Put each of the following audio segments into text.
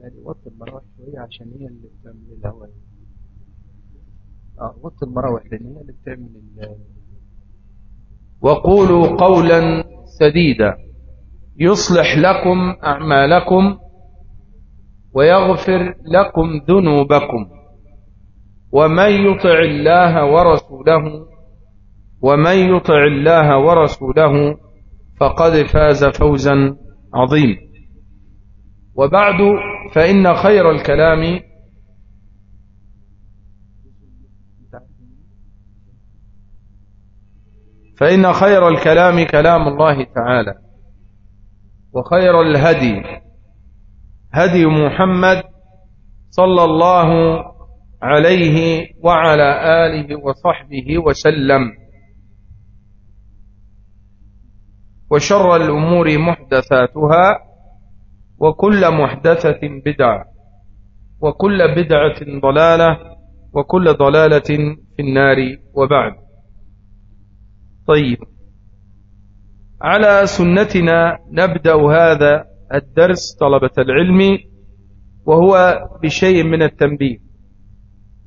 يعني وطي المراوح شوية عشان هي اللي بتعمل الهواء. آه وطي المراوح لأن هي اللي بتعمل وقولوا قولا سديدا. يصلح لكم أعمالكم ويغفر لكم ذنوبكم. ومن يطع الله ورسوله ومن يطع الله ورسوله فقد فاز فوزا عظيما. وبعد فإن خير الكلام فإن خير الكلام كلام الله تعالى وخير الهدي هدي محمد صلى الله عليه وعلى آله وصحبه وسلم. وشر الأمور محدثاتها وكل محدثة بدعة وكل بدعة ضلالة وكل ضلالة في النار وبعد. طيب. على سنتنا نبدأ هذا الدرس طلبة العلم وهو بشيء من التنبيه.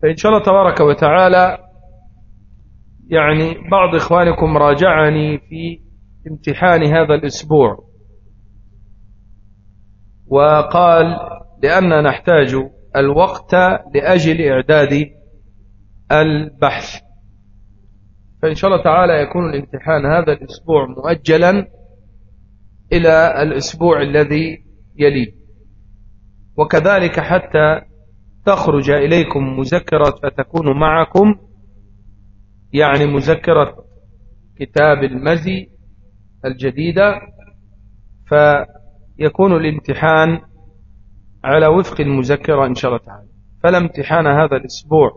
فإن شاء الله تبارك وتعالى يعني بعض إخوانكم راجعني في امتحان هذا الأسبوع. وقال لأننا نحتاج الوقت لأجل إعداد البحث. فإن شاء الله تعالى يكون الامتحان هذا الأسبوع مؤجلا إلى الأسبوع الذي يليه. وكذلك حتى تخرج إليكم مذكرة فتكون معكم يعني مذكرة كتاب المزي الجديدة فيكون الامتحان على وفق المذكرة إن شاء الله تعالى. فلا امتحان هذا الأسبوع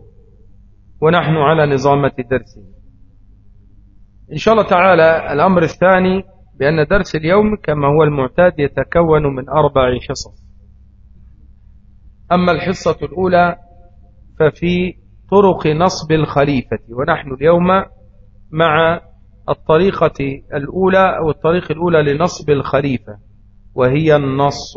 ونحن على نظامة درسه إن شاء الله تعالى الأمر الثاني بأن درس اليوم كما هو المعتاد يتكون من أربع حصص. أما الحصة الأولى ففي طرق نصب الخليفة ونحن اليوم مع الطريقة الأولى أو الطريق الأولى لنصب الخليفة. وهي النص.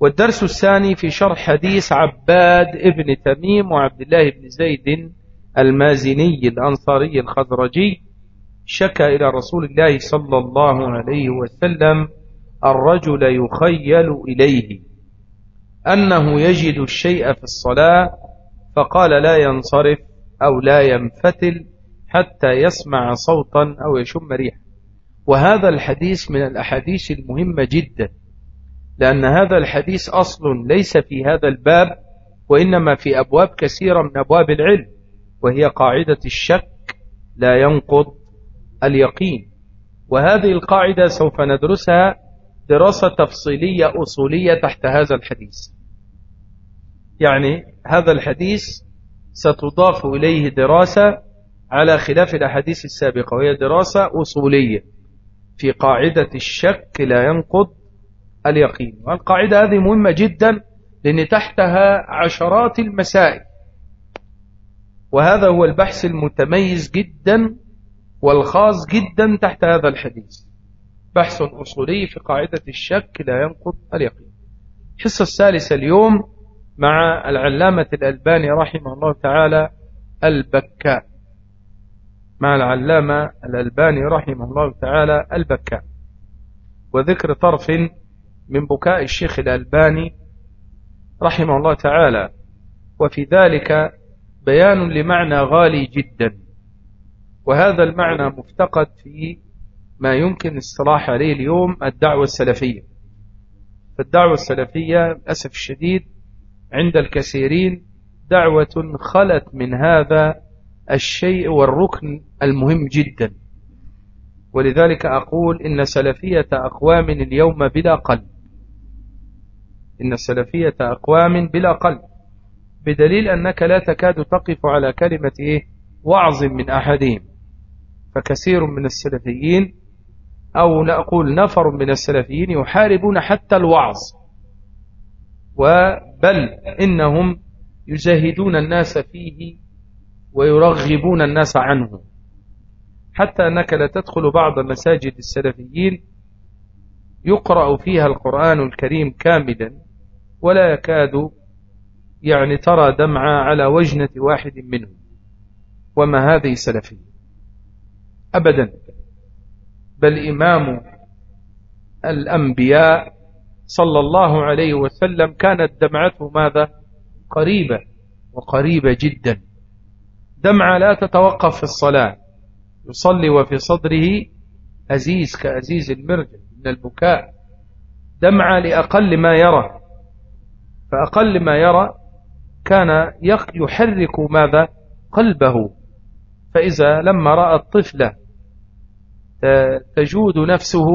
والدرس الثاني في شرح حديث عباد ابن تميم وعبد الله بن زيد المازني الأنصاري الخزرجي شكى إلى رسول الله صلى الله عليه وسلم الرجل يخيل إليه أنه يجد الشيء في الصلاة فقال لا ينصرف أو لا ينفتل حتى يسمع صوتا أو يشم ريحا وهذا الحديث من الأحاديث المهمة جدا لأن هذا الحديث أصل ليس في هذا الباب وإنما في أبواب كثيرة من أبواب العلم وهي قاعدة الشك لا ينقض اليقين. وهذه القاعدة سوف ندرسها دراسة تفصيلية أصولية تحت هذا الحديث. يعني هذا الحديث ستضاف إليه دراسة على خلاف الأحاديث السابقة وهي دراسة أصولية. في قاعدة الشك لا ينقض اليقين. والقاعدة هذه مهمة جدا لأن تحتها عشرات المسائل. وهذا هو البحث المتميز جدا والخاص جدا تحت هذا الحديث. بحث أصولي في قاعدة الشك لا ينقض اليقين. الحصة الثالثة اليوم مع العلامة الألباني رحمه الله تعالى البكاء. مع العلامة الألباني رحمه الله تعالى البكاء. وذكر طرف من بكاء الشيخ الألباني رحمه الله تعالى. وفي ذلك بيان لمعنى غالي جدا. وهذا المعنى مفتقد في ما يمكن الصلاح عليه اليوم الدعوة السلفية. فالدعوة السلفية للأسف الشديد عند الكثيرين دعوة خلت من هذا الشيء والركن المهم جدا. ولذلك أقول إن سلفية أقوام اليوم بلا قلب. إن سلفية أقوام بلا قلب. بدليل أنك لا تكاد تقف على كلمة إيه؟ وعظ من أحدهم. فكثير من السلفيين أو نقول نفر من السلفيين يحاربون حتى الوعظ. وبل إنهم يزهدون الناس فيه ويرغبون الناس عنه. حتى أنك لا تدخل بعض مساجد السلفيين يقرأ فيها القرآن الكريم كاملا ولا يكاد يعني ترى دمعة على وجنة واحد منهم. وما هذه سلفية أبدا. بل إمام الأنبياء صلى الله عليه وسلم كانت دمعته ماذا؟ قريبة وقريبة جدا. دمعة لا تتوقف في الصلاة. يصلي وفي صدره أزيز كأزيز المرجل من البكاء. دمعة لأقل ما يرى. فأقل ما يرى كان يحرك ماذا؟ قلبه. فإذا لما رأى الطفل تجود نفسه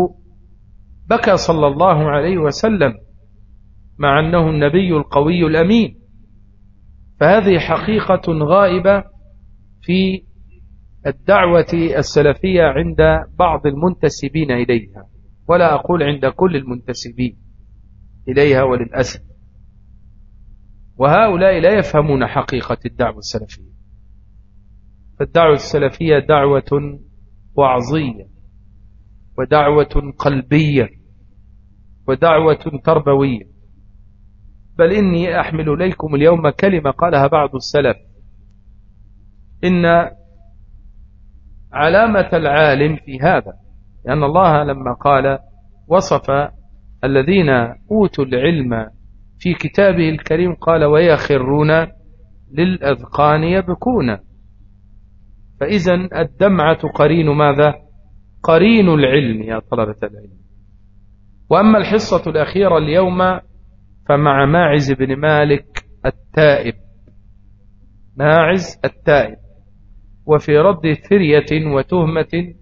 بكى صلى الله عليه وسلم مع أنه النبي القوي الأمين. فهذه حقيقة غائبة في الدعوة السلفية عند بعض المنتسبين إليها ولا أقول عند كل المنتسبين إليها وللأسف. وهؤلاء لا يفهمون حقيقة الدعوة السلفية. فالدعوة السلفية دعوة وعظية ودعوة قلبية ودعوة تربوية. بل إني أحمل إليكم اليوم كلمة قالها بعض السلف. إن علامة العالم في هذا لأن الله لما قال وصف الذين أوتوا العلم في كتابه الكريم قال ويخرون للأذقان يبكون فإذا الدمعة قرين ماذا؟ قرين العلم يا طلبة العلم. وأما الحصة الأخيرة اليوم فمع ماعز بن مالك التائب. ماعز التائب. وفي رد ثرية وتهمة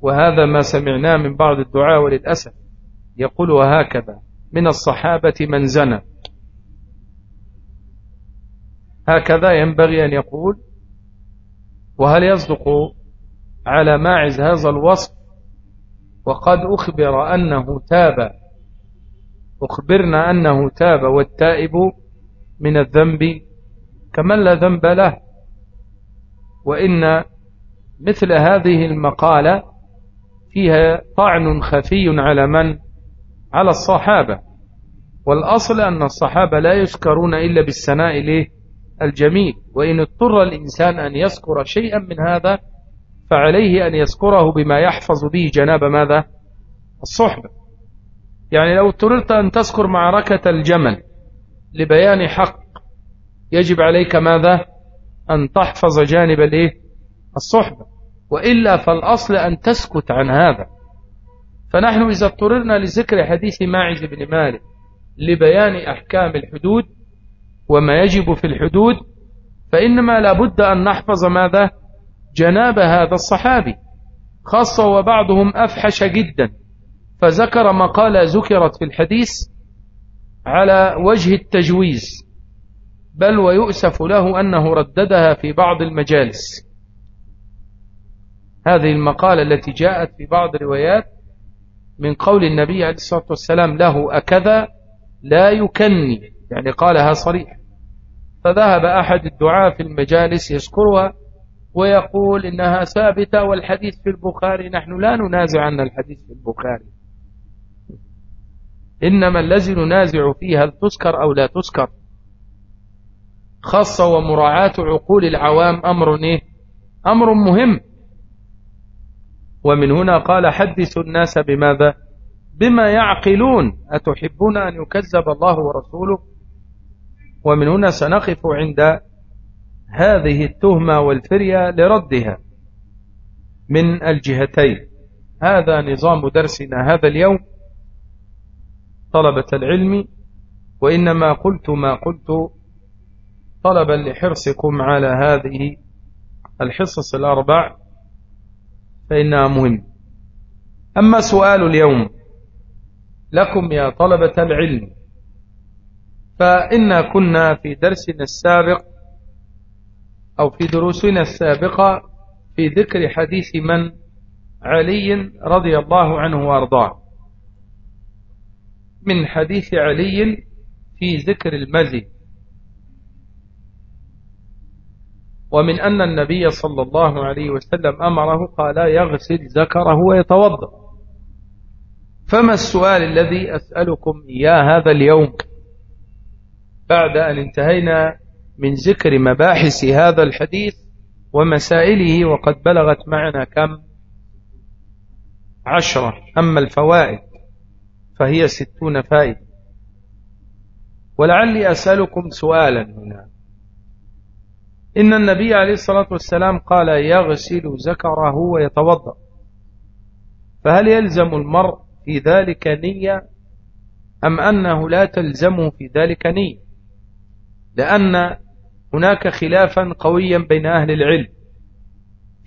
وهذا ما سمعناه من بعض الدعاء وللأسف يقول وهكذا من الصحابة من زنى. هكذا ينبغي أن يقول وهل يصدق على ماعز هذا الوصف؟ وقد أخبر أنه تاب أخبرنا أنه تاب والتائب من الذنب كمن لا ذنب له. وإن مثل هذه المقالة فيها طعن خفي على من؟ على الصحابة. والأصل أن الصحابة لا يذكرون إلا بالثناء له الجميل وإن اضطر الإنسان أن يذكر شيئا من هذا فعليه أن يذكره بما يحفظ به جناب ماذا؟ الصحبة. يعني لو اضطررت أن تذكر معركة الجمل لبيان حق يجب عليك ماذا؟ أن تحفظ جانب الإيه؟ الصحبة. وإلا فالأصل أن تسكت عن هذا. فنحن إذا اضطررنا لذكر حديث ماعز بن مالك لبيان أحكام الحدود وما يجب في الحدود فإنما لابد أن نحفظ ماذا؟ جناب هذا الصحابي. خاصة وبعضهم أفحش جدا. فذكر مقالة ذكرت في الحديث على وجه التجويز. بل ويؤسف له أنه رددها في بعض المجالس. هذه المقالة التي جاءت في بعض الروايات من قول النبي عليه الصلاة والسلام له أكذا لا يكني يعني قالها صريح. فذهب أحد الدعاء في المجالس يذكرها ويقول إنها ثابتة والحديث في البخاري نحن لا ننازع أن الحديث في البخاري. إنما الذي ننازع فيه هل تذكر أو لا تذكر. خاصة ومراعاة عقول العوام أمر إيه؟ أمر مهم. ومن هنا قال حدثوا الناس بماذا؟ بما يعقلون. أتحبون أن يكذب الله ورسوله؟ ومن هنا سنقف عند هذه التهمة والفرية لردها من الجهتين. هذا نظام درسنا هذا اليوم طلبة العلم وإنما قلت ما قلت طلبا لحرصكم على هذه الحصص الأربع فإنها مهم. أما سؤال اليوم لكم يا طلبة العلم فإنا كنا في درسنا السابق أو في دروسنا السابقة في ذكر حديث من؟ علي رضي الله عنه وأرضاه. من حديث علي في ذكر المزي ومن أن النبي صلى الله عليه وسلم أمره قال يغسل ذكره ويتوضأ. فما السؤال الذي أسألكم إياه هذا اليوم؟ بعد أن انتهينا من ذكر مباحث هذا الحديث ومسائله وقد بلغت معنا كم؟ عشرة. أما الفوائد فهي ستون فائدة. ولعلي أسألكم سؤالا هنا. إن النبي عليه الصلاة والسلام قال يغسل ذكره ويتوضأ. فهل يلزم المرء في ذلك نية أم أنه لا تلزمه في ذلك نية؟ لأن هناك خلافا قويا بين أهل العلم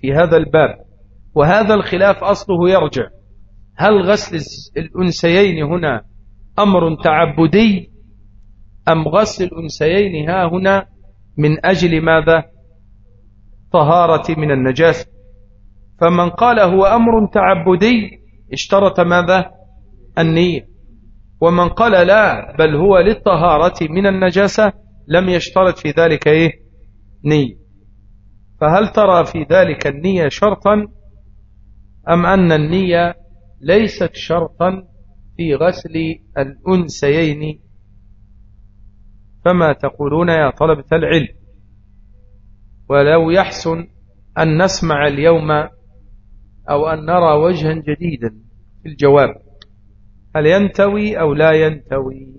في هذا الباب وهذا الخلاف أصله يرجع. هل غسل الأنسيين هنا أمر تعبدي أم غسل الأنسيين ها هنا من أجل ماذا؟ طهارة من النجاسة فمن قال هو أمر تعبدي اشترط ماذا؟ النية. ومن قال لا بل هو للطهارة من النجاسة لم يشترط في ذلك إيه؟ نية. فهل ترى في ذلك النية شرطا؟ أم أن النية ليست شرطا في غسل الأنسيين فما تقولون يا طلبة العلم؟ ولو يحسن أن نسمع اليوم أو أن نرى وجها جديدا في الجواب هل ينتوي أو لا ينتوي؟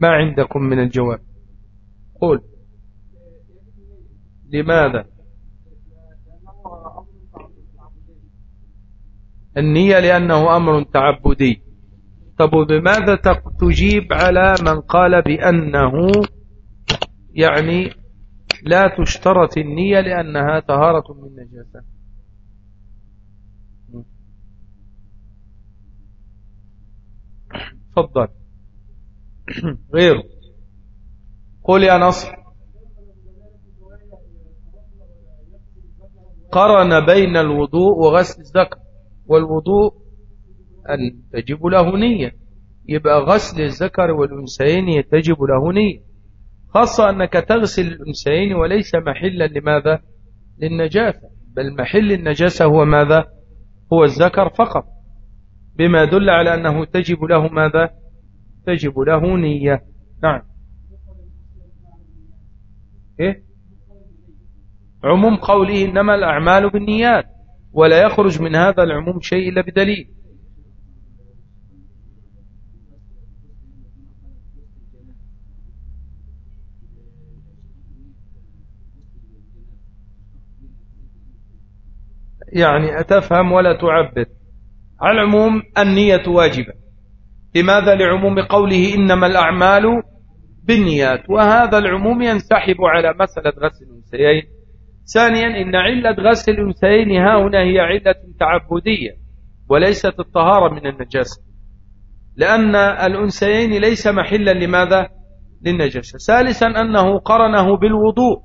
ما عندكم من الجواب؟ قول. لماذا؟ النية لأنه أمر تعبدي. طب بماذا تجيب على من قال بأنه يعني لا تشترط النية لأنها طهارة من نجاسة؟ تفضل. غيره. قول يا نصر. قرن بين الوضوء وغسل الذكر. والوضوء أن تجب له نية. يبقى غسل الذكر والأنسين تجب له نية. خاصة أنك تغسل الأنسين وليس محلا لماذا؟ للنجاسة. بل محل النجاسة هو ماذا؟ هو الذكر فقط. بما دل على أنه تجب له ماذا؟ تجب له نية. نعم. إيه؟ عموم قوله إنما الأعمال بالنيات. ولا يخرج من هذا العموم شيء إلا بدليل. يعني أتفهم ولا تعبد على العموم النية واجبة. لماذا؟ لعموم قوله إنما الأعمال بالنيات. وهذا العموم ينسحب على مسألة غسل الأنثيين. ثانيا إن علة غسل الأنثيين ها هنا هي علة تعبدية وليست الطهارة من النجاسة. لأن الأنثيين ليس محلا لماذا؟ للنجاسة. ثالثا أنه قرنه بالوضوء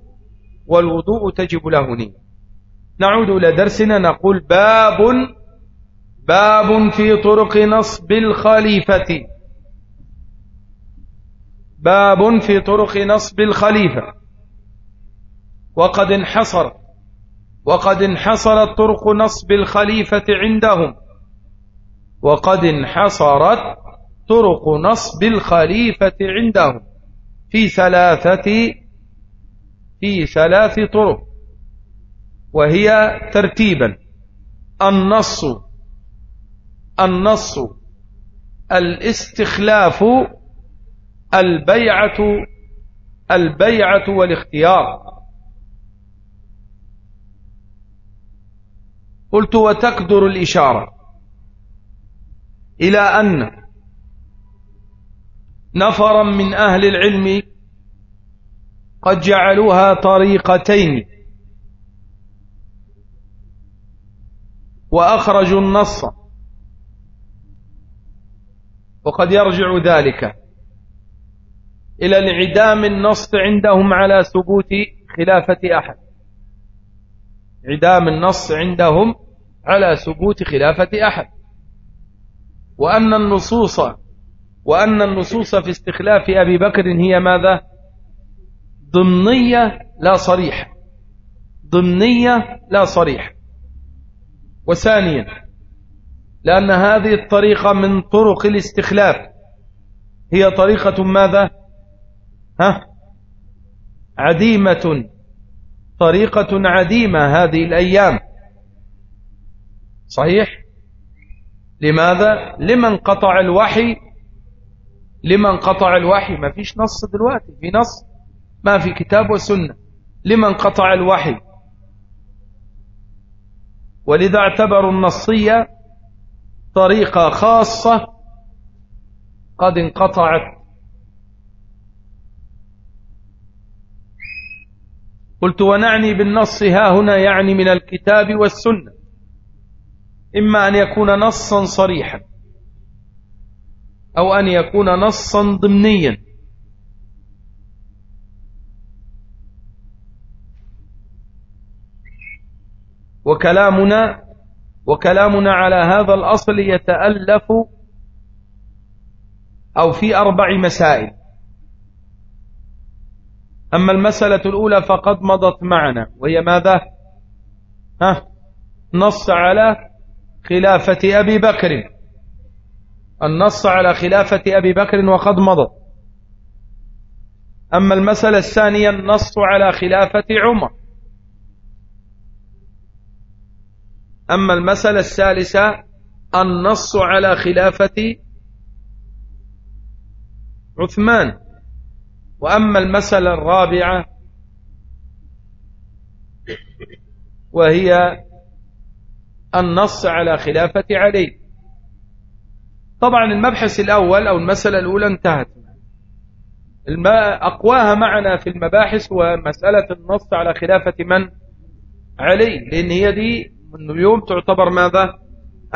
والوضوء تجب له نية. نعود إلى درسنا نقول باب باب في طرق نصب الخليفة. باب في طرق نصب الخليفة. وقد انحصر وقد انحصرت طرق نصب الخليفة عندهم. وقد انحصرت طرق نصب الخليفة عندهم. في ثلاثة في ثلاث طرق. وهي ترتيبا. النص النص الاستخلاف البيعة البيعة والاختيار. قلت وتقدر الإشارة إلى أن نفرا من أهل العلم قد جعلوها طريقتين. وأخرجوا النص. وقد يرجع ذلك إلى انعدام النص عندهم على ثبوت خلافة أحد. انعدام النص عندهم على ثبوت خلافة أحد. وأن النصوص وأن النصوص في استخلاف أبي بكر هي ماذا؟ ضمنية لا صريحة. ضمنية لا صريحة. وثانيا لأن هذه الطريقة من طرق الاستخلاف. هي طريقة ماذا؟ ها؟ عديمة. طريقة عديمة هذه الأيام. صحيح؟ لماذا؟ لمن قطع الوحي. لمن قطع الوحي. ما فيش نص دلوقتي. في نص. ما في كتاب وسنة. لمن قطع الوحي. ولذا اعتبروا النصية طريقة خاصة قد انقطعت. قلت ونعني بالنص ها هنا يعني من الكتاب والسنة. إما أن يكون نصا صريحا أو أن يكون نصا ضمنيا. وكلامنا وكلامنا على هذا الأصل يتألف أو في أربع مسائل. أما المسألة الأولى فقد مضت معنا وهي ماذا؟ ها؟ نص على خلافة أبي بكر. النص على خلافة أبي بكر وقد مضت. أما المسألة الثانية النص على خلافة عمر. أما المسألة الثالثة النص على خلافة عثمان. وأما المسألة الرابعة وهي النص على خلافة علي. طبعا المبحث الأول أو المسألة الأولى انتهت. أقواها معنا في المباحث ومسألة النص على خلافة من؟ علي لأن هي دي اليوم تعتبر ماذا؟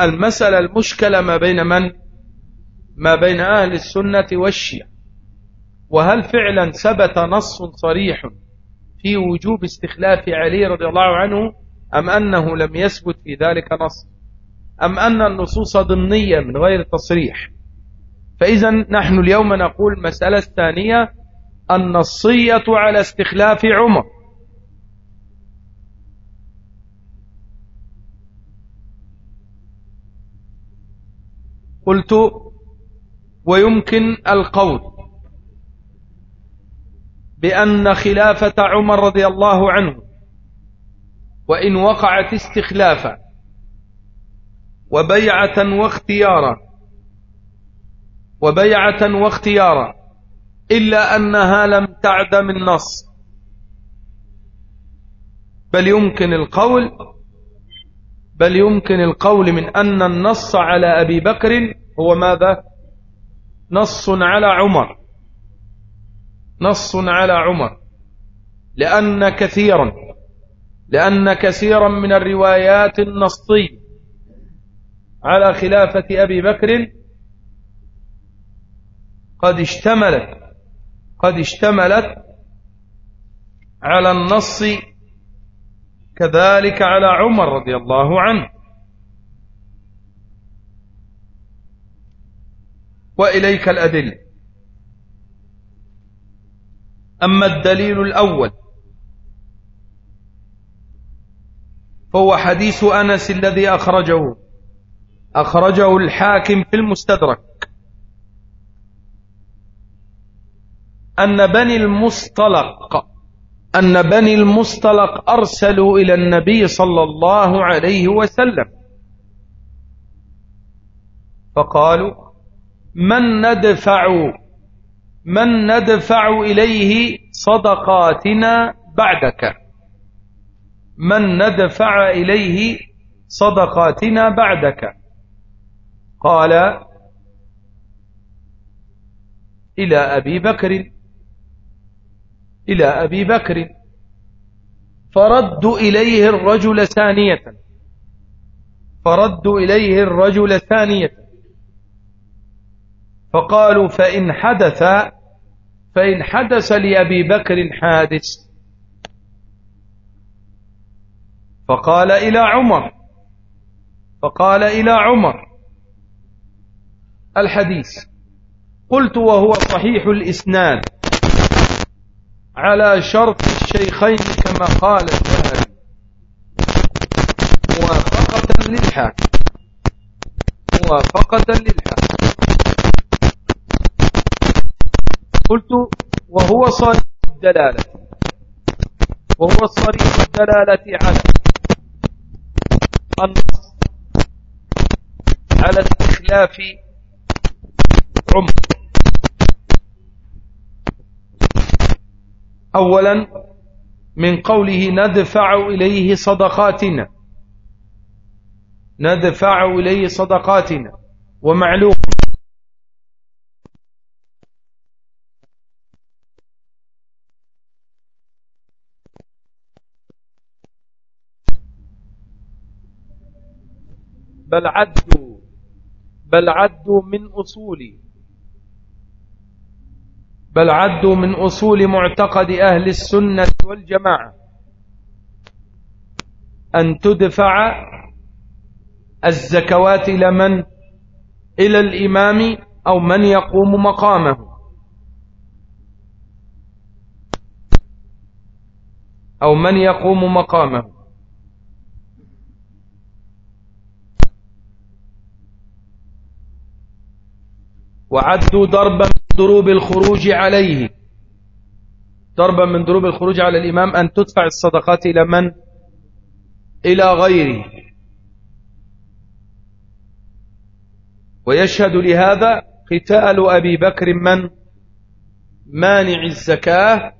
المسألة المشكلة ما بين من؟ ما بين أهل السنة والشيعة. وهل فعلا ثبت نص صريح في وجوب استخلاف علي رضي الله عنه أم أنه لم يثبت في ذلك نص؟ أم أن النصوص ضمنية من غير تصريح؟ فإذا نحن اليوم نقول المسألة الثانية النصية على استخلاف عمر. قلت ويمكن القول بأن خلافة عمر رضي الله عنه وإن وقعت استخلافا وبيعة واختيارا وبيعة واختيارا إلا أنها لم تعدم النص بل يمكن القول بل يمكن القول من أن النص على أبي بكر هو ماذا؟ نص على عمر. نص على عمر. لأن كثيرا لأن كثيرا من الروايات النصية. على خلافة أبي بكر قد اشتملت قد اشتملت على النص كذلك على عمر رضي الله عنه. وإليك الأدلة. أما الدليل الأول فهو حديث أنس الذي أخرجه. أخرجه الحاكم في المستدرك. أن بني المصطلق أن بني المصطلق أرسلوا إلى النبي صلى الله عليه وسلم. فقالوا من ندفع من ندفع إليه صدقاتنا بعدك. من ندفع إليه صدقاتنا بعدك. قال إلى أبي بكر. إلى أبي بكر. فردوا إليه الرجل ثانية. فردوا إليه الرجل ثانية. فقالوا فإن حدث فإن حدث لأبي بكر حادث. فقال إلى عمر فقال إلى عمر الحديث. قلت وهو صحيح الإسناد على شرط الشيخين كما قال الذهبي موافقة للحاكم موافقة للحاكم. قلت وهو صريح الدلالة. وهو صريح الدلالة على النص على استخلاف عمر أولا من قوله ندفع إليه صدقاتنا. ندفع إليه صدقاتنا. ومعلوم بل عدوا بل عدوا من أصول بل عدوا من أصول معتقد أهل السنة والجماعة. أن تدفع الزكوات إلى من؟ إلى الإمام أو من يقوم مقامه. أو من يقوم مقامه. وعدوا ضربا من ضروب الخروج عليه. ضربا من ضروب الخروج على الإمام أن تدفع الصدقات إلى من؟ إلى غيره. ويشهد لهذا قتال أبي بكر من؟ مانع الزكاة.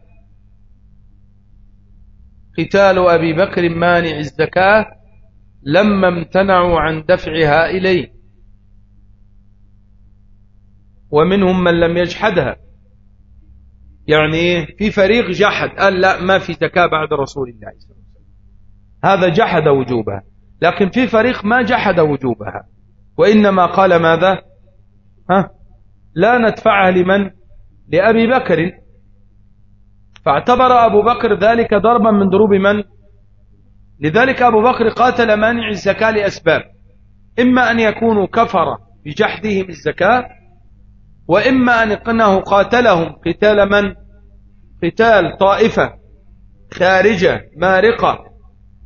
قتال أبي بكر مانع الزكاة لما امتنعوا عن دفعها إليه. ومنهم من لم يجحدها. يعني إيه؟ في فريق جحد قال لا ما في زكاة بعد رسول الله. صلى الله عليه وسلم هذا جحد وجوبها لكن في فريق ما جحد وجوبها. وإنما قال ماذا؟ ها؟ لا ندفعها لمن؟ لأبي بكر. فاعتبر أبو بكر ذلك ضربا من ضروب من؟ لذلك أبو بكر قاتل مانع الزكاة لأسباب. إما أن يكونوا كفر بجحدهم الزكاة وإما أن أنه قاتلهم قتال من؟ قتال طائفة خارجة مارقة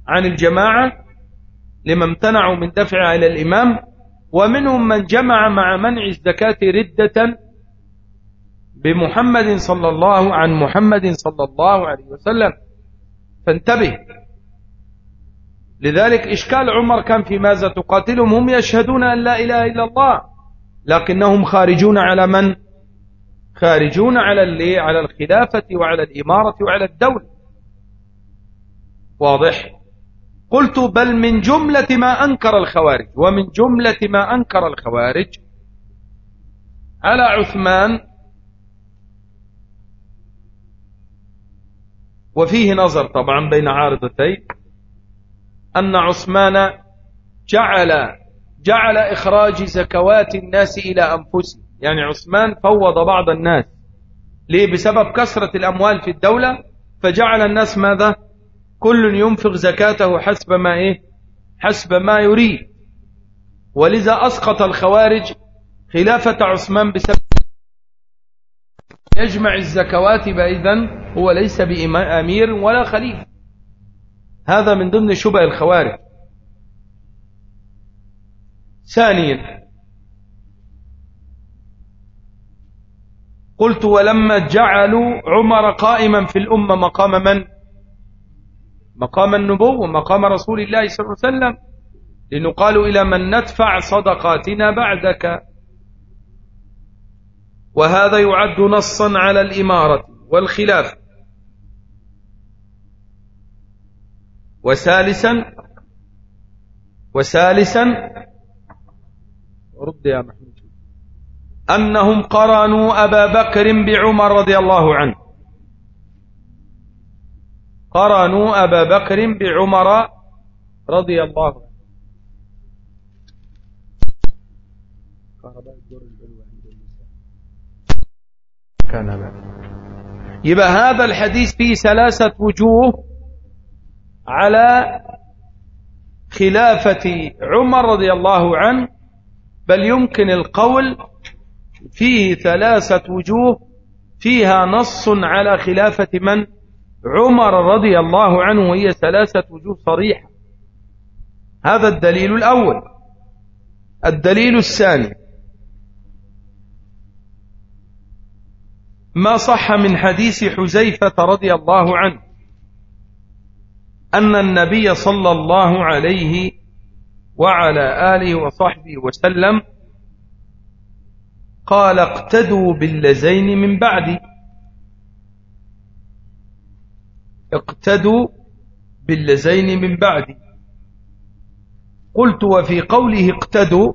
عن الجماعة لما امتنعوا من دفعها إلى الإمام ومنهم من جمع مع منع الزكاة ردة بمحمد صلى الله عن محمد صلى الله عليه وسلم. فانتبه. لذلك إشكال عمر كان في ماذا تقاتلهم؟ هم يشهدون أن لا إله إلا الله. لكنهم خارجون على من؟ خارجون على اللي؟ على الخلافة وعلى الإمارة وعلى الدولة. واضح؟ قلت بل من جملة ما أنكر الخوارج. ومن جملة ما أنكر الخوارج على عثمان وفيه نظر طبعا بين عارضتين أن عثمان جعل جعل إخراج زكوات الناس إلى أنفسهم. يعني عثمان فوض بعض الناس. ليه؟ بسبب كثرة الأموال في الدولة. فجعل الناس ماذا؟ كل ينفق زكاته حسب ما إيه؟ حسب ما يريد. ولذا أسقط الخوارج خلافة عثمان بسبب يجمع الزكوات بإذن هو ليس بأمير ولا خليفة. هذا من ضمن شبه الخوارج. ثانيا قلت ولما جعلوا عمر قائما في الأمة مقام من؟ مقام النبوة مقام رسول الله صلى الله عليه وسلم. لنقال إلى من ندفع صدقاتنا بعدك. وهذا يعد نصا على الإمارة والخلاف. وثالثا وثالثا رد يا محمود. أنهم قرنوا أبا بكر بعمر رضي الله عنه. قرنوا أبا بكر بعمر رضي الله عنه. كان يبقى هذا الحديث فيه ثلاثة وجوه على خلافة عمر رضي الله عنه بل يمكن القول فيه ثلاثة وجوه فيها نص على خلافة من عمر رضي الله عنه وهي ثلاثة وجوه صريحة. هذا الدليل الأول. الدليل الثاني. ما صح من حديث حزيفة رضي الله عنه؟ أن النبي صلى الله عليه وعلى آله وصحبه وسلم قال اقتدوا باللزين من بعدي. اقتدوا باللزين من بعدي. قلت وفي قوله اقتدوا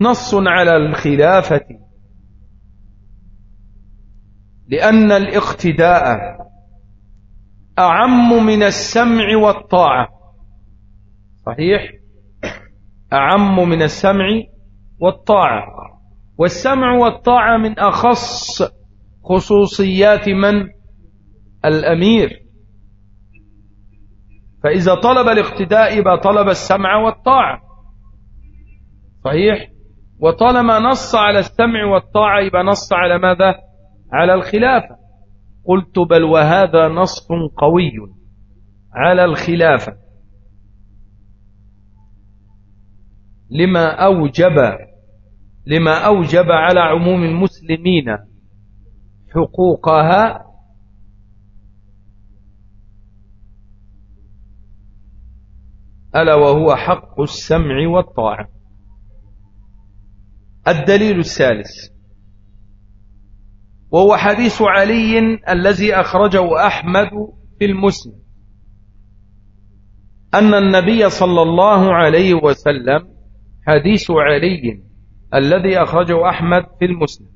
نص على الخلافة. لأن الاقتداء أعم من السمع والطاعة. صحيح؟ أعم من السمع والطاعة. والسمع والطاعة من أخص خصوصيات من؟ الأمير. فإذا طلب الاقتداء يبقى طلب السمع والطاعة. صحيح؟ وطالما نص على السمع والطاعة يبقى نص على ماذا؟ على الخلافة. قلت بل وهذا نص قوي على الخلافة. لما أوجب لما أوجب على عموم المسلمين حقوقها ألا وهو حق السمع والطاعة. الدليل الثالث وهو حديث علي الذي أخرجه أحمد في المسلم أن النبي صلى الله عليه وسلم حديث علي الذي أخرجه أحمد في المسلم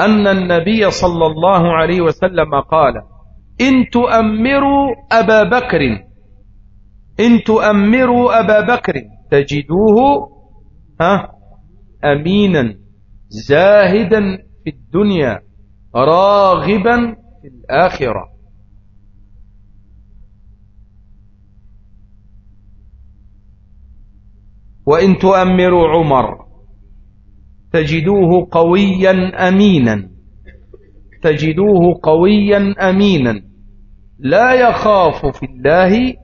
أن النبي صلى الله عليه وسلم قال إن تؤمروا أبا بكر إن تؤمروا أبا بكر تجدوه ها أمينا زاهدا في الدنيا راغبا في الآخرة. وإن تؤمروا عمر تجدوه قويا أمينا تجدوه قويا أمينا. لا يخاف في الله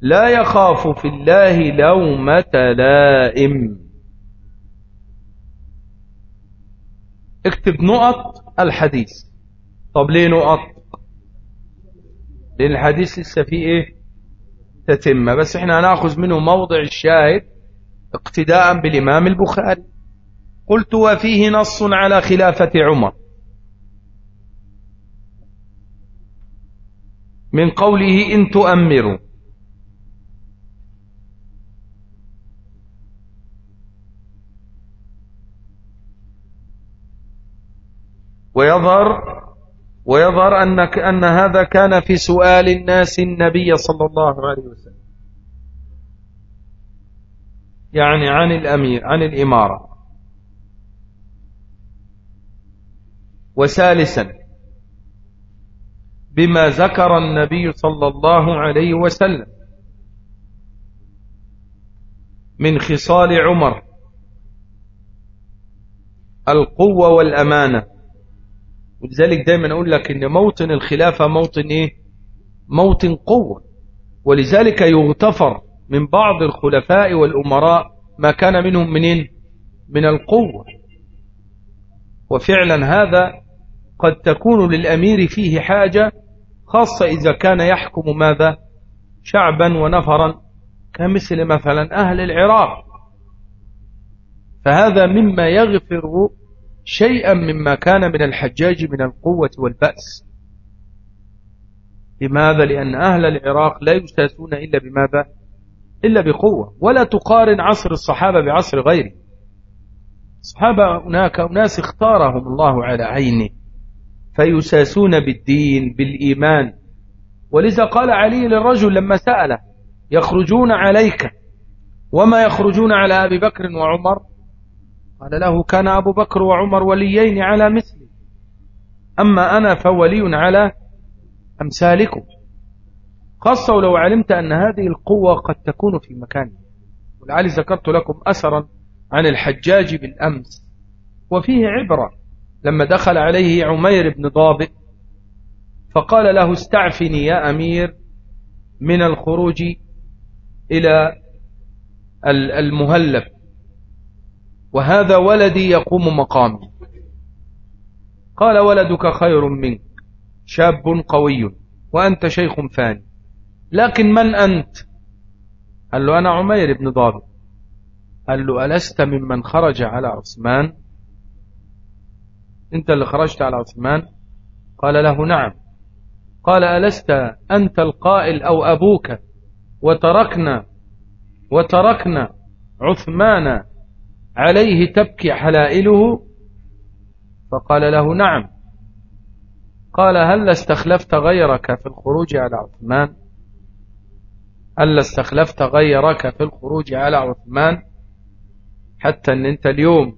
لا يخاف في الله لومة لائم. اكتب نقط الحديث. طب ليه نقط؟ لأن الحديث لسه فيه إيه؟ تتم. بس إحنا هناخذ منه موضع الشاهد. اقتداء بالإمام البخاري. قلت وفيه نص على خلافة عمر. من قوله إن تؤمروا. ويظهر ويظهر أنك أن هذا كان في سؤال الناس النبي صلى الله عليه وسلم. يعني عن الأمير عن الإمارة. وثالثا بما ذكر النبي صلى الله عليه وسلم من خصال عمر القوة والأمانة. ولذلك دايما أقول لك إن موطن الخلافة موطن إيه؟ موطن قوة. ولذلك يغتفر من بعض الخلفاء والأمراء ما كان منهم منين من القوة. وفعلا هذا قد تكون للأمير فيه حاجة خاصة إذا كان يحكم ماذا؟ شعبا ونفرا كمثل مثلا أهل العراق. فهذا مما يغفر شيئا مما كان من الحجاج من القوة والبأس. لماذا؟ لأن أهل العراق لا يستاسون إلا بماذا؟ إلا بقوة. ولا تقارن عصر الصحابة بعصر غيره الصحابة هناك أناس اختارهم الله على عينه. فيساسون بالدين بالإيمان. ولذا قال علي للرجل لما سأله يخرجون عليك. وما يخرجون على أبي بكر وعمر؟ قال له كان أبو بكر وعمر وليين على مثلي. أما أنا فولي على أمثالكم. خاصة ولو علمت أن هذه القوة قد تكون في مكان ولعلي ذكرت لكم أثرا عن الحجاج بالأمس. وفيه عبرة لما دخل عليه عمير بن ضابئ فقال له استعفني يا أمير من الخروج إلى المهلب. وهذا ولدي يقوم مقامي. قال ولدك خير منك. شاب قوي. وأنت شيخ فاني. لكن من أنت؟ قال له أنا عمير بن ضابط. قال له ألست ممن خرج على عثمان؟ أنت اللي خرجت على عثمان؟ قال له نعم. قال ألست أنت القائل أو أبوك وتركنا وتركنا عثمان عليه تبكي حلائله؟ فقال له نعم. قال هل استخلفت غيرك في الخروج على عثمان؟ هل استخلفت غيرك في الخروج على عثمان؟ حتى إن أنت اليوم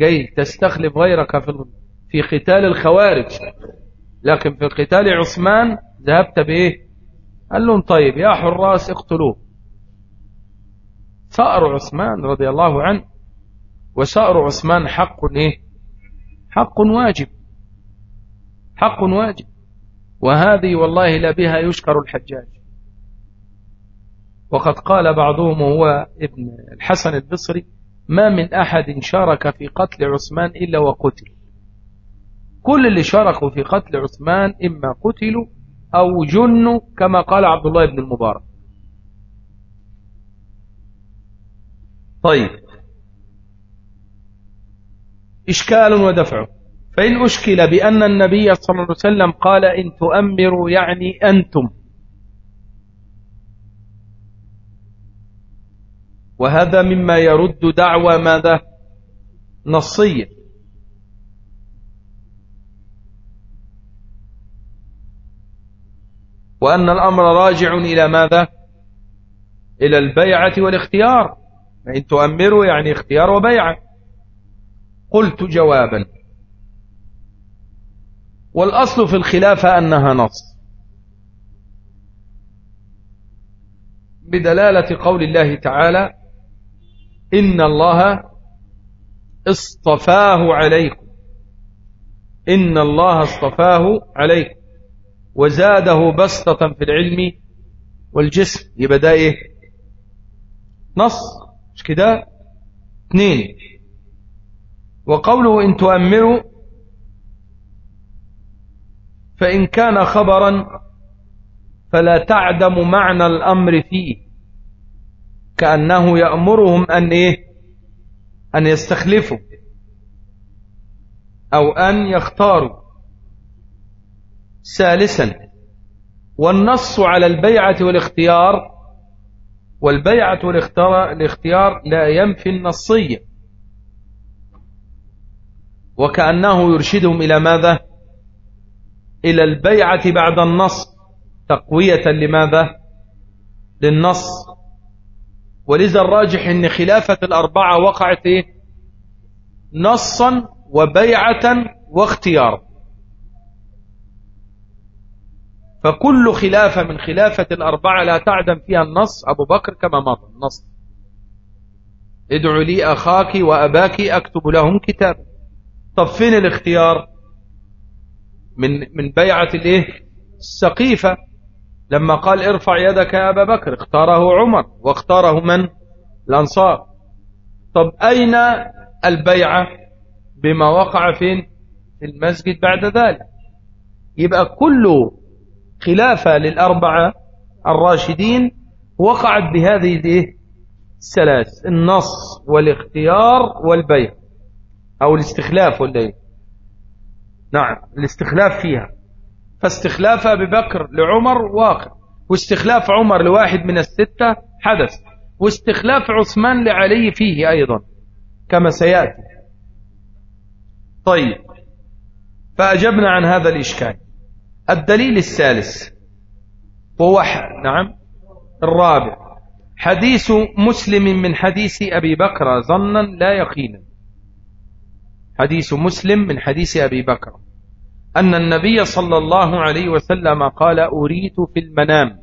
جاي تستخلف غيرك في في قتال الخوارج. لكن في قتال عثمان ذهبت بإيه؟ قال لهم طيب يا حراس اقتلوه. ثأر عثمان رضي الله عنه. وسأر عثمان حق إيه؟ حق واجب. حق واجب. وهذه والله لا بها يشكر الحجاج. وقد قال بعضهم هو ابن الحسن البصري ما من أحد شارك في قتل عثمان إلا وقتل. كل اللي شاركوا في قتل عثمان إما قتلوا أو جنوا كما قال عبد الله بن المبارك. طيب. إشكال ودفعه فإن أشكل بأن النبي صلى الله عليه وسلم قال إن تؤمروا يعني أنتم. وهذا مما يرد دعوى ماذا؟ نصية. وأن الأمر راجع إلى ماذا؟ إلى البيعة والاختيار. إن تؤمروا يعني اختيار وبيعة. قلت جوابا. والأصل في الخلافة أنها نص. بدلالة قول الله تعالى إن الله اصطفاه عليكم. إن الله اصطفاه عليكم. وزاده بسطة في العلم والجسم. يبقى ده إيه؟ نص. مش كده؟ اثنين وقوله إن تؤمروا فإن كان خبرا فلا تعدم معنى الأمر فيه. كأنه يأمرهم أن إيه؟ أن يستخلفوا أو أن يختاروا ثالثا والنص على البيعة والاختيار والبيعة والاختيار لا ينفي النصية. وكأنه يرشدهم إلى ماذا؟ إلى البيعة بعد النص تقوية لماذا؟ للنص. ولذا الراجح إن خلافة الأربعة وقعت إيه؟ نصا وبيعة واختيارا فكل خلافة من خلافة الأربعة لا تعدم فيها النص. أبو بكر كما مضى النص. ادعوا لي أخاك وأباك أكتب لهم كتابا. طب فين الاختيار من من بيعة الإيه؟ السقيفة. لما قال ارفع يدك يا أبا بكر اختاره عمر واختاره من؟ الأنصار. طب أين البيعة بما وقع فين في المسجد بعد ذلك؟ يبقى كل خلافة للأربعة الراشدين وقعت بهذه الثلاث النص والاختيار والبيع أو الاستخلاف ولا نعم الاستخلاف فيها. فاستخلاف أبي بكر لعمر واقع. واستخلاف عمر لواحد من الستة حدث. واستخلاف عثمان لعلي فيه أيضا. كما سيأتي. طيب. فأجبنا عن هذا الإشكال. الدليل الثالث. وهو نعم. الرابع. حديث مسلم من حديث أبي بكر ظنا لا يقينا. حديث مسلم من حديث أبي بكر. أن النبي صلى الله عليه وسلم قال أريت في المنام.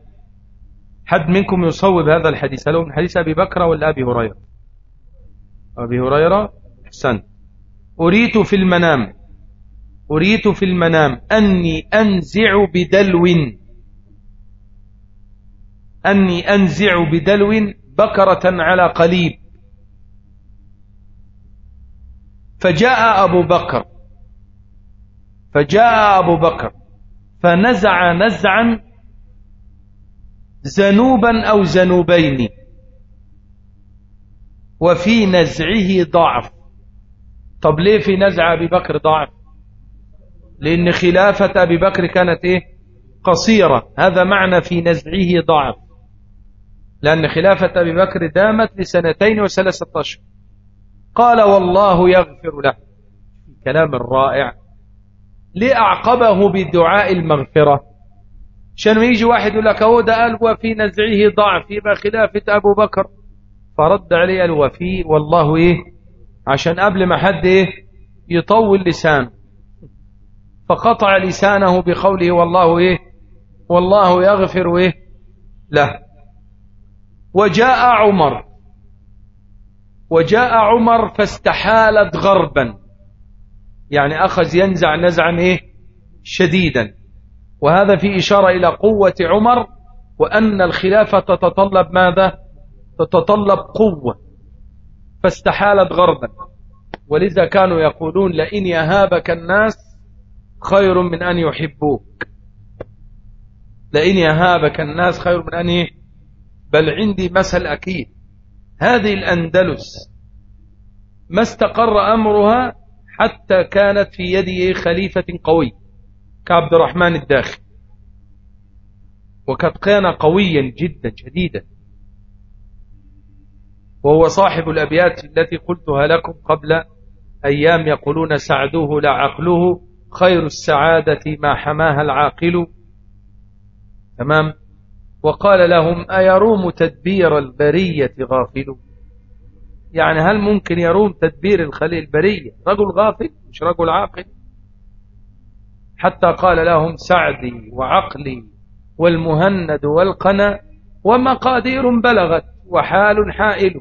حد منكم يصوب هذا الحديث؟ هل هو من حديث أبي بكر ولا أبي هريرة؟ أبي هريرة حسن أريت في المنام. أريت في المنام. أني أنزع بدلو. أني أنزع بدلو بكرة على قليب. فجاء أبو بكر. فجاء أبو بكر فنزع نزعا زنوبا أو زنوبين وفي نزعه ضعف. طب ليه في نزع أبي بكر ضعف؟ لأن خلافة أبي بكر كانت إيه؟ قصيرة. هذا معنى في نزعه ضعف. لأن خلافة أبي بكر دامت لسنتين وثلاثة أشهر. قال والله يغفر له. كلام الرائع لأعقبه بدعاء المغفرة. عشان يجي واحد يقول لك هو ده قال وفي نزعه ضعف يبقى خلافة أبو بكر. فرد عليه الوفي والله إيه؟ عشان قبل ما حد إيه؟ يطول لسانه. فقطع لسانه بقوله والله إيه؟ والله يغفر إيه؟ له. وجاء عمر. وجاء عمر فاستحالت غربا. يعني أخذ ينزع نزعا إيه؟ شديدا. وهذا في إشارة إلى قوة عمر وأن الخلافة تتطلب ماذا؟ تتطلب قوة. فاستحالت غربا. ولذا كانوا يقولون لئن يهابك الناس خير من أن يحبوك. لئن يهابك الناس خير من أن إيه؟ بل عندي مثل أكيد. هذه الأندلس. ما استقر أمرها؟ حتى كانت في يد خليفة قوي كعبد الرحمن الداخل وقد كان قويا جدا شديدا. وهو صاحب الأبيات التي قلتها لكم قبل أيام يقولون سعدوه لا عقله خير السعادة ما حماها العاقل. تمام؟ وقال لهم أيروم تدبير البرية غافل؟ يعني هل ممكن يروم تدبير الخليل البرية؟ رجل غافل مش رجل عاقل. حتى قال لهم سعدي وعقلي والمهند والقنا ومقادير بلغت وحال حائل.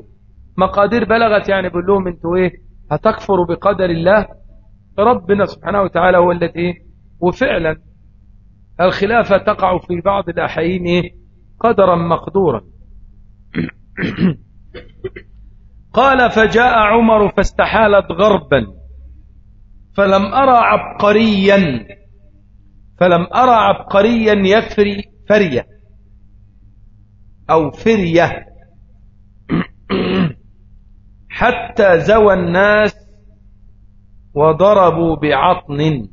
مقادير بلغت يعني بقول لهم أنتوا إيه؟ هتكفروا بقدر الله؟ ربنا سبحانه وتعالى هو الذي وفعلا الخلافة تقع في بعض الأحيين؟ قدرا مقدورا. قال فجاء عمر فاستحالت غربا فلم أرى عبقريا فلم أرى عبقريا يفري فرية أو فرية حتى زوى الناس وضربوا بعطن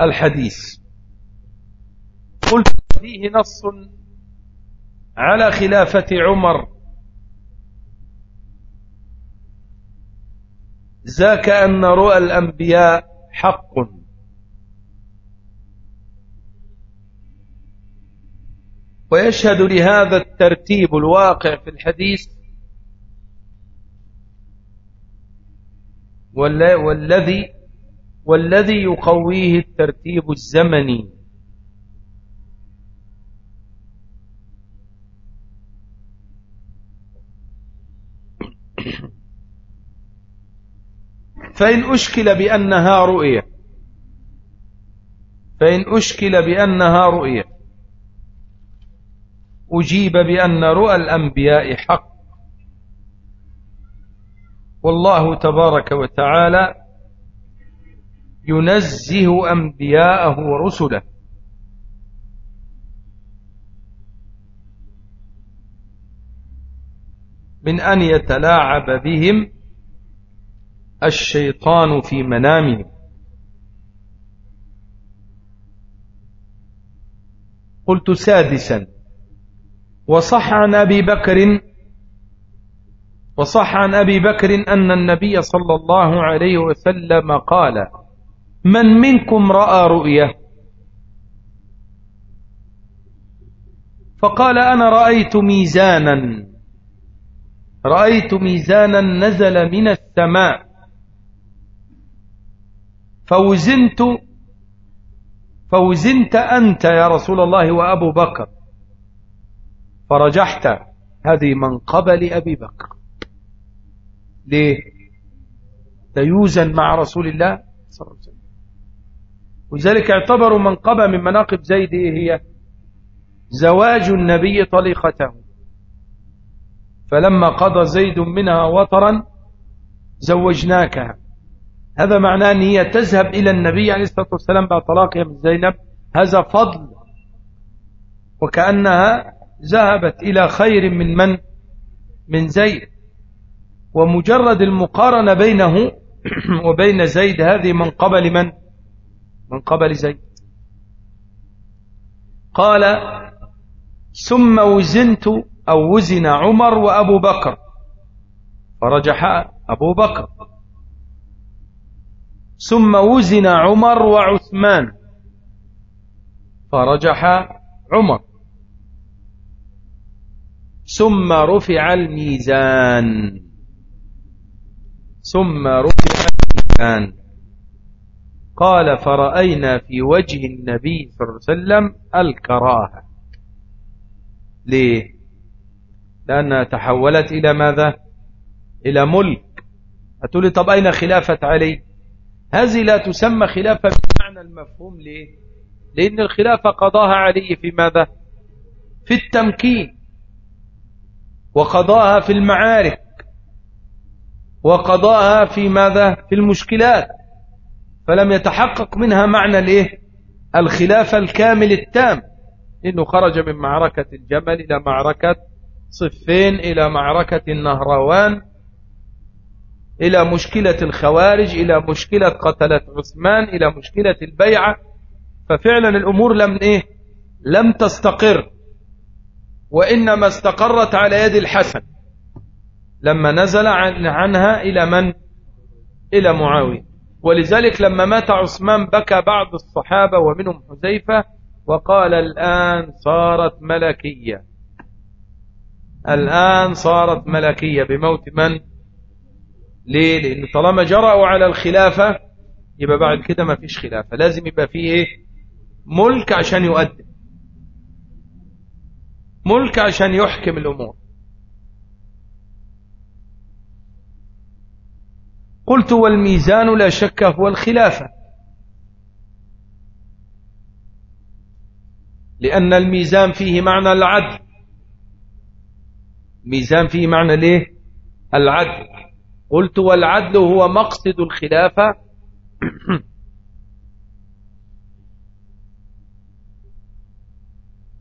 الحديث. قلت فيه نص على خلافة عمر. ذاك أن رؤى الأنبياء حق. ويشهد لهذا الترتيب الواقع في الحديث والذي والذي يقويه الترتيب الزمني. فإن أشكل بأنها رؤية. فإن أشكل بأنها رؤية. أجيب بأن رؤى الأنبياء حق. والله تبارك وتعالى ينزه أنبياءه ورسله. من أن يتلاعب بهم الشيطان في منامهم قلت سادسا. وصح عن أبي بكر وصح عن أبي بكر أن النبي صلى الله عليه وسلم قال من منكم رأى رؤية؟ فقال أنا رأيت ميزانا. رأيت ميزانا نزل من السماء. فوزنت فوزنت أنت يا رسول الله وأبو بكر. فرجحت هذه من قبل أبي بكر. ليه؟ تيوزا مع رسول الله صلى الله عليه وسلم. وذلك اعتبروا منقبة من مناقب زيد إيه هي؟ زواج النبي طليقته. فلما قضى زيد منها وطرا زوجناكها. هذا معناه أن هي تذهب إلى النبي عليه الصلاة والسلام بعد طلاقها من زينب. هذا فضل وكأنها ذهبت إلى خير من من؟ من زيد. ومجرد المقارنة بينه وبين زيد هذه من قبل من؟ من قبل زيد. قال ثم وزنت أو وزن عمر وأبو بكر. فرجح أبو بكر. ثم وزن عمر وعثمان. فرجح عمر. ثم رفع الميزان. ثم رفع الميزان. قال فرأينا في وجه النبي صلى الله عليه وسلم الكراهة. ليه؟ لأنها تحولت إلى ماذا؟ إلى ملك. هتقولي طب أين خلافة علي؟ هذه لا تسمى خلافة بمعنى المفهوم ليه؟ لأن الخلافة قضاها علي في ماذا؟ في التمكين وقضاها في المعارك وقضاها في ماذا؟ في المشكلات فلم يتحقق منها معنى الايه الخلافة الكامل التام إنه خرج من معركة الجمل إلى معركة صفين إلى معركة النهروان إلى مشكلة الخوارج إلى مشكلة قتلة عثمان إلى مشكلة البيعة. ففعلا الأمور لم إيه؟ لم تستقر وإنما استقرت على يد الحسن. لما نزل عنها إلى من؟ إلى معاوية. ولذلك لما مات عثمان بكى بعض الصحابة ومنهم حذيفة وقال الآن صارت ملكية. الآن صارت ملكية بموت من؟ ليه؟ لأن طالما جرأوا على الخلافة يبقى بعد كده ما فيش خلافة. لازم يبقى فيه إيه؟ ملك عشان يؤدي ملك عشان يحكم الأمور. قلت والميزان لا شك هو الخلافة. لأن الميزان فيه معنى العدل. ميزان فيه معنى ليه؟ العدل. قلت والعدل هو مقصد الخلافة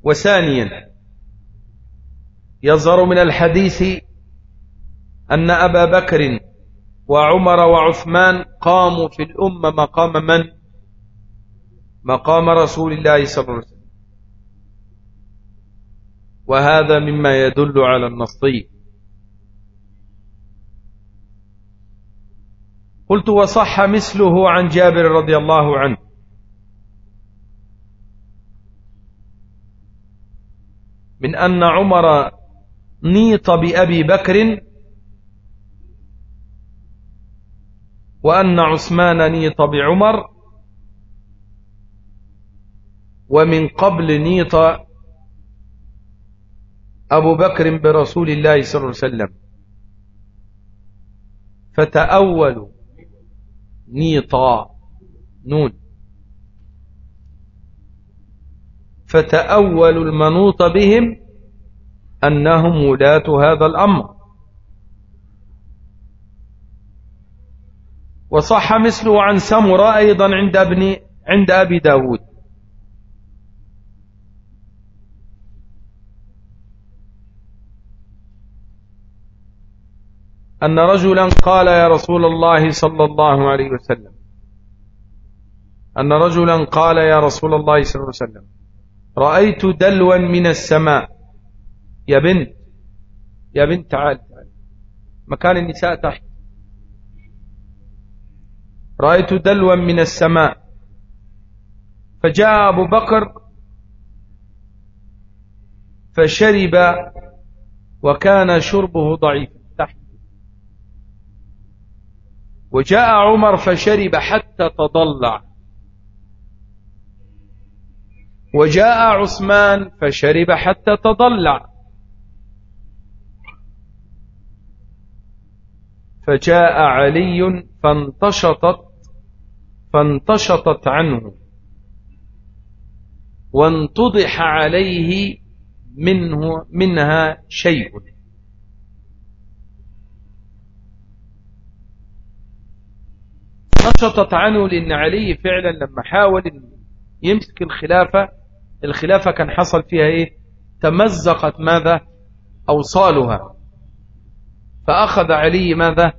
وثانيا يظهر من الحديث أن أبا بكر وعمر وعثمان قاموا في الأمة مقام من؟ مقام رسول الله صلى الله عليه وسلم. وهذا مما يدل على النصي قلت وصح مثله عن جابر رضي الله عنه. من أن عمر نيط بأبي بكر وأن عثمان نيط بعمر ومن قبل نيط أبو بكر برسول الله صلى الله عليه وسلم. فتأولوا نيطا نون. فتأول المنوط بهم أنهم ولاة هذا الأمر. وصح مثله عن سمرة أيضا عند ابن عند أبي داود. أن رجلا قال يا رسول الله صلى الله عليه وسلم. أن رجلا قال يا رسول الله صلى الله عليه وسلم. رأيت دلوا من السماء. يا بنت يا بنت تعال تعال مكان النساء تحت. رأيت دلوا من السماء. فجاء أبو بكر فشرب وكان شربه ضعيف تحت وجاء عمر فشرب حتى تضلع. وجاء عثمان فشرب حتى تضلع. فجاء علي فانتشطت فانتشطت عنه. وانتضح عليه منه منها شيء. نشطت عنه لأن علي فعلا لما حاول يمسك الخلافة الخلافة كان حصل فيها إيه؟ تمزقت ماذا؟ أوصالها. فأخذ علي ماذا؟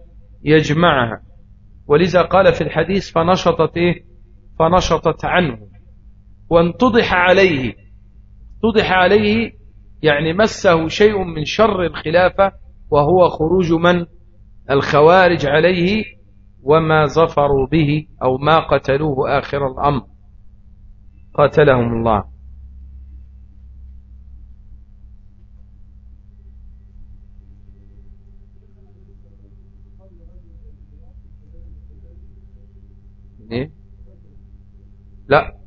يجمعها. ولذا قال في الحديث فنشطت إيه؟ فنشطت عنه. وانتضح عليه. تضح عليه يعني مسه شيء من شر الخلافة وهو خروج من؟ الخوارج عليه وما ظفروا به أو ما قتلوه آخر الأمر. قاتلهم الله. إيه؟ لا.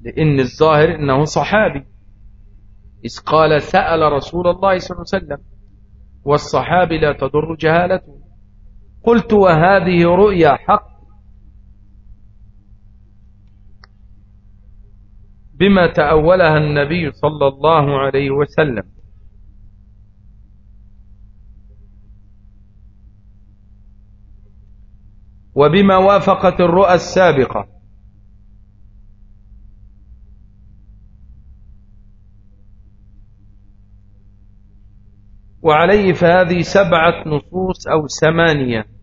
لأن الظاهر أنه صحابي. إذ قال سأل رسول الله صلى الله عليه وسلم والصحابي لا تضر جهالته. قلت وهذه رؤيا حق بما تأولها النبي صلى الله عليه وسلم. وبما وافقت الرؤى السابقة. وعليه فهذه سبعة نصوص أو ثمانية.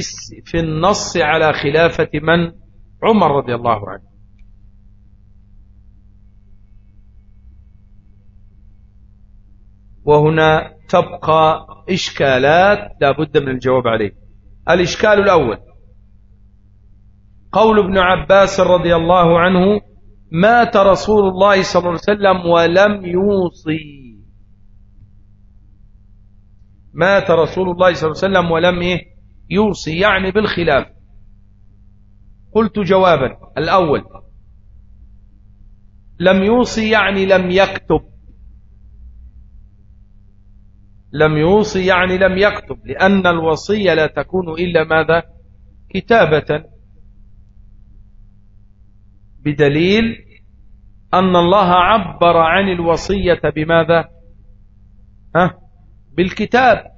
في في النص على خلافة من عمر رضي الله عنه. وهنا تبقى إشكالات لا بد من الجواب عليه. الإشكال الأول قول ابن عباس رضي الله عنه مات رسول الله صلى الله عليه وسلم ولم يوصي. مات رسول الله صلى الله عليه وسلم ولم إيه؟ يوصي يعني بالخلاف. قلت جوابا. الأول لم يوصي يعني لم يكتب. لم يوصي يعني لم يكتب لأن الوصية لا تكون إلا ماذا؟ كتابة. بدليل أن الله عبر عن الوصية بماذا؟ ها؟ بالكتاب.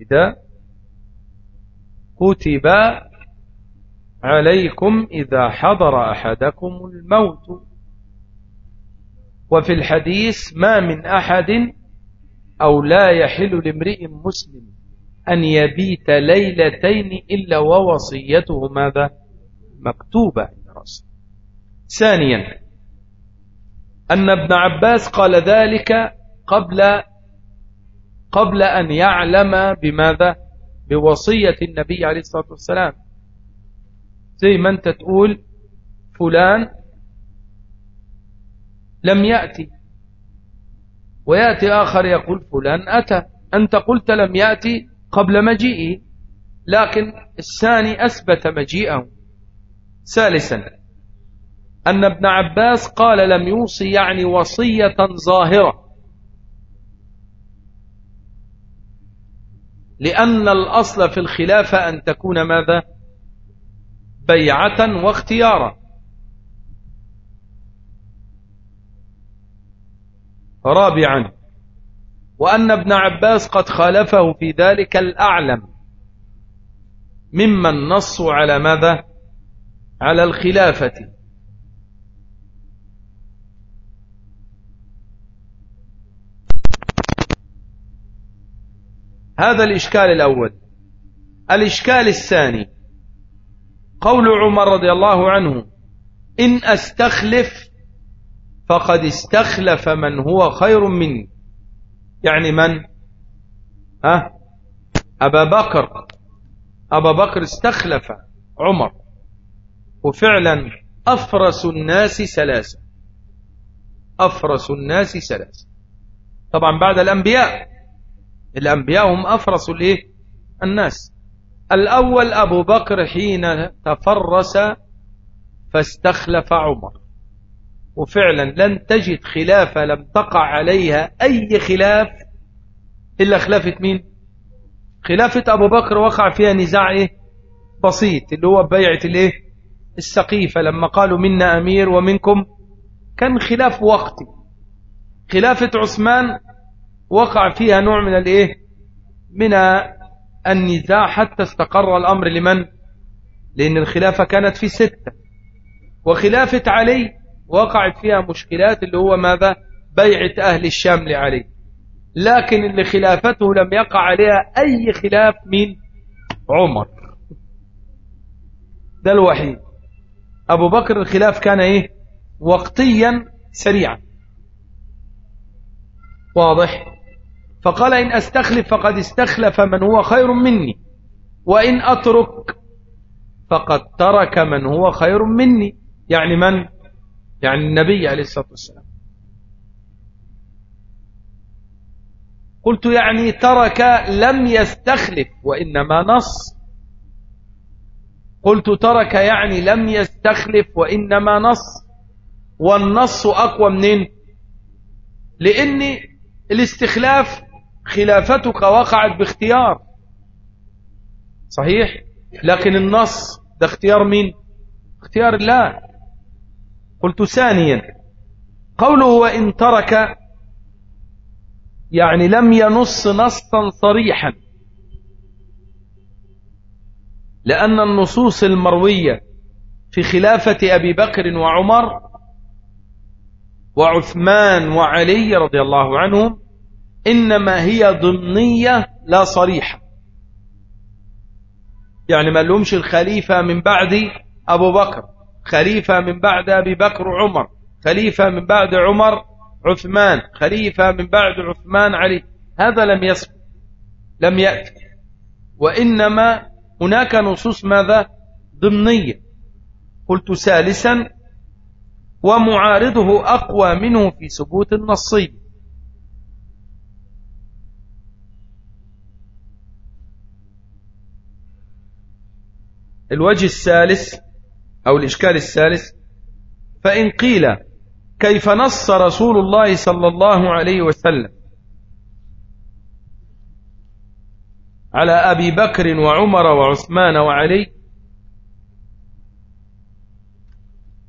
كتاب كتب عليكم إذا حضر أحدكم الموت. وفي الحديث ما من أحد أو لا يحل لامرئ مسلم أن يبيت ليلتين إلا ووصيته ماذا؟ مكتوبة ثانيا أن ابن عباس قال ذلك قبل قبل أن يعلم بماذا؟ بوصية النبي عليه الصلاة والسلام. زي ما أنت تقول فلان لم يأتي. ويأتي آخر يقول فلان أتى. أنت قلت لم يأتي قبل مجيئه لكن الثاني أثبت مجيئه. ثالثا أن ابن عباس قال لم يوصي يعني وصية ظاهرة. لأن الأصل في الخلافة أن تكون ماذا؟ بيعة واختيارا. رابعا وأن ابن عباس قد خالفه في ذلك الأعلم ممن نصوا على ماذا؟ على الخلافة. هذا الإشكال الأول. الإشكال الثاني قول عمر رضي الله عنه إن أستخلف فقد استخلف من هو خير مني. يعني من؟ ها؟ أبا بكر. أبا بكر استخلف عمر. وفعلا أفرس الناس سلاسة. أفرس الناس سلاسة. طبعا بعد الأنبياء. الأنبياء هم أفرس الإيه؟ الناس الأول أبو بكر حين تفرس فاستخلف عمر وفعلا لن تجد خلافة لم تقع عليها أي خلاف إلا خلافة مين خلافة أبو بكر وقع فيها نزاع إيه؟ بسيط اللي هو بيعة الإيه؟ السقيفة لما قالوا منا أمير ومنكم كان خلاف وقتي خلافة عثمان وقع فيها نوع من الإيه؟ من النزاع حتى استقر الأمر لمن؟ لأن الخلافة كانت في ستة. وخلافة علي وقعت فيها مشكلات اللي هو ماذا؟ بيعة أهل الشام لعلي. لكن اللي خلافته لم يقع عليها أي خلاف من عمر. ده الوحيد. أبو بكر الخلاف كان إيه؟ وقتيا سريعا. واضح؟ فقال إن أستخلف فقد استخلف من هو خير مني وإن أترك فقد ترك من هو خير مني. يعني من؟ يعني النبي عليه الصلاة والسلام. قلت يعني ترك لم يستخلف وإنما نص. قلت ترك يعني لم يستخلف وإنما نص. والنص أقوى منين؟ لأن الاستخلاف خلافتك وقعت باختيار. صحيح؟ لكن النص ده اختيار مين؟ اختيار الله. قلت ثانيا قوله وإن ترك يعني لم ينص نصا صريحا. لأن النصوص المروية في خلافة أبي بكر وعمر وعثمان وعلي رضي الله عنهم إنما هي ضمنية لا صريحة. يعني ما لهمش الخليفة من بعد أبو بكر خليفة من بعد أبي بكر وعمر خليفة من بعد عمر عثمان خليفة من بعد عثمان علي. هذا لم يسبق لم يأتي وإنما هناك نصوص ماذا؟ ضمنية. قلت ثالثا ومعارضه أقوى منه في ثبوت النصي الوجه الثالث أو الإشكال الثالث فإن قيل كيف نص رسول الله صلى الله عليه وسلم على أبي بكر وعمر وعثمان وعلي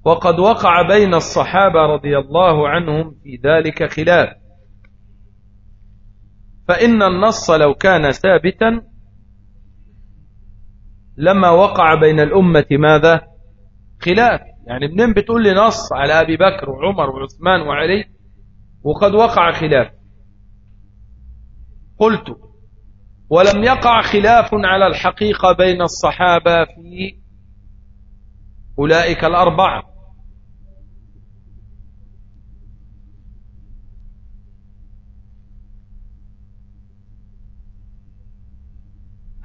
وقد وقع بين الصحابة رضي الله عنهم في ذلك خلاف فإن النص لو كان ثابتا لما وقع بين الأمة ماذا؟ خلاف. يعني منين بتقول لي نص على أبي بكر وعمر وعثمان وعلي؟ وقد وقع خلاف. قلت ولم يقع خلاف على الحقيقة بين الصحابة في أولئك الأربعة.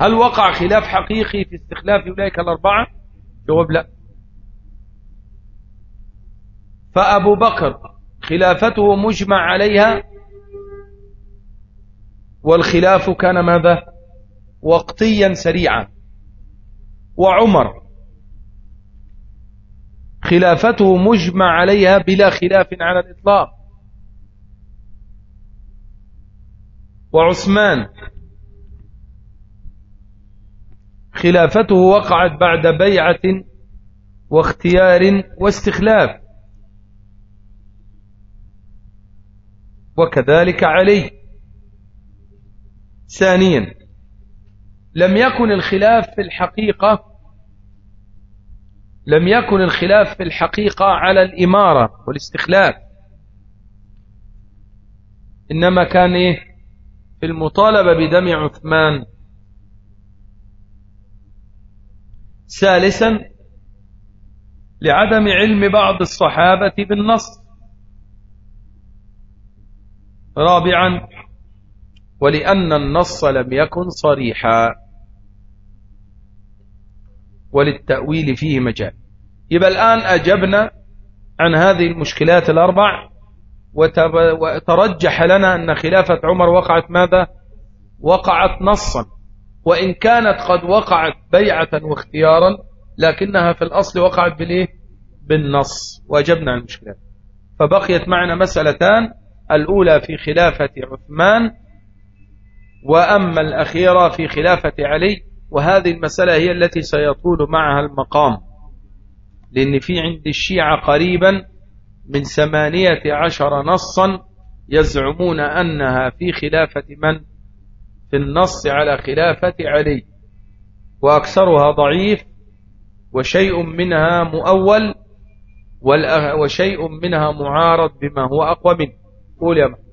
هل وقع خلاف حقيقي في استخلاف أولئك الأربعة؟ جواب لا. فأبو بكر خلافته مجمع عليها والخلاف كان ماذا؟ وقتيا سريعا. وعمر خلافته مجمع عليها بلا خلاف على الإطلاق. وعثمان خلافته وقعت بعد بيعة واختيار واستخلاف. وكذلك علي. ثانيا لم يكن الخلاف في الحقيقة لم يكن الخلاف في الحقيقة على الإمارة والاستخلاف. إنما كان إيه؟ في المطالبة بدم عثمان ثالثا لعدم علم بعض الصحابة بالنص. رابعا ولأن النص لم يكن صريحا. وللتأويل فيه مجال. يبقى الآن أجبنا عن هذه المشكلات الأربع وترجح لنا أن خلافة عمر وقعت ماذا؟ وقعت نصا. وإن كانت قد وقعت بيعة واختيارا لكنها في الأصل وقعت بالإيه؟ بالنص. وأجبنا عن فبقيت معنا مسألتان. الأولى في خلافة عثمان وأما الأخيرة في خلافة علي. وهذه المسألة هي التي سيطول معها المقام. لأن في عند الشيعة قريبا من ثمانية عشر نصا يزعمون أنها في خلافة من؟ في النص على خلافة علي. وأكثرها ضعيف وشيء منها مؤول وشيء منها معارض بما هو أقوى منه. قول يا محمد.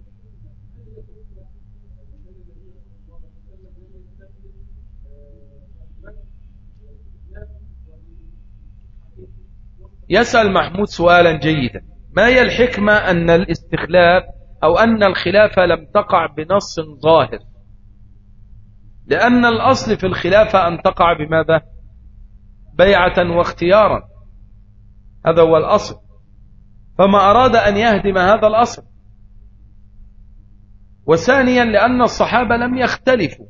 يسأل محمود سؤالا جيدا. ما هي الحكمة أن الاستخلاف أو أن الخلافة لم تقع بنص ظاهر؟ لأن الأصل في الخلافة أن تقع بماذا؟ بيعة واختيارا. هذا هو الأصل. فما أراد أن يهدم هذا الأصل. وثانيا لأن الصحابة لم يختلفوا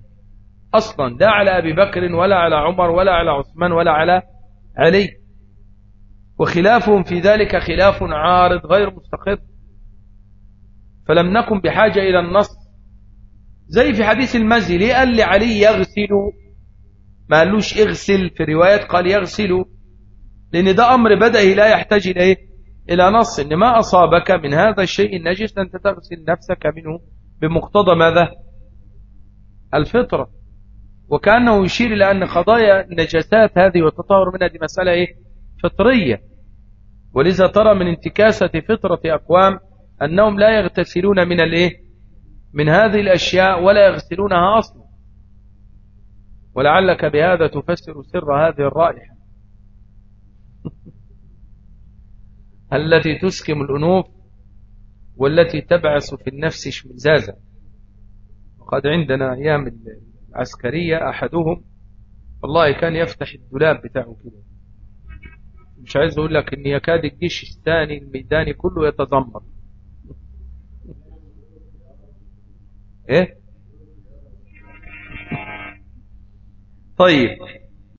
أصلا لا على أبي بكر ولا على عمر ولا على عثمان ولا على علي. وخلافهم في ذلك خلاف عارض غير مستقر. فلم نكن بحاجة إلى النص زي في حديث المزي ليه قال لعلي يغسل؟ ما قالوش اغسل في روايات قال يغسل لأن ده أمر بدأه لا يحتاج إلى إيه؟ إلى نص إن ما أصابك من هذا الشيء النجس أنت تغسل نفسك منه بمقتضى ماذا؟ الفطرة. وكأنه يشير إلى أن قضايا النجاسات هذه والتطهر منها دي مسألة إيه؟ فطرية. ولذا ترى من انتكاسة فطرة أقوام أنهم لا يغتسلون من الإيه؟ من هذه الأشياء ولا يغسلونها أصلا. ولعلك بهذا تفسر سر هذه الرائحة. التي تسكم الأنوف والتي تبعث في النفس شمزازا. وقد عندنا أيام العسكرية أحدهم والله كان يفتح الدولاب بتاعه كده. مش عايز أقول لك إن يكاد الجيش الثاني الميداني كله يتذمر. إيه؟ طيب.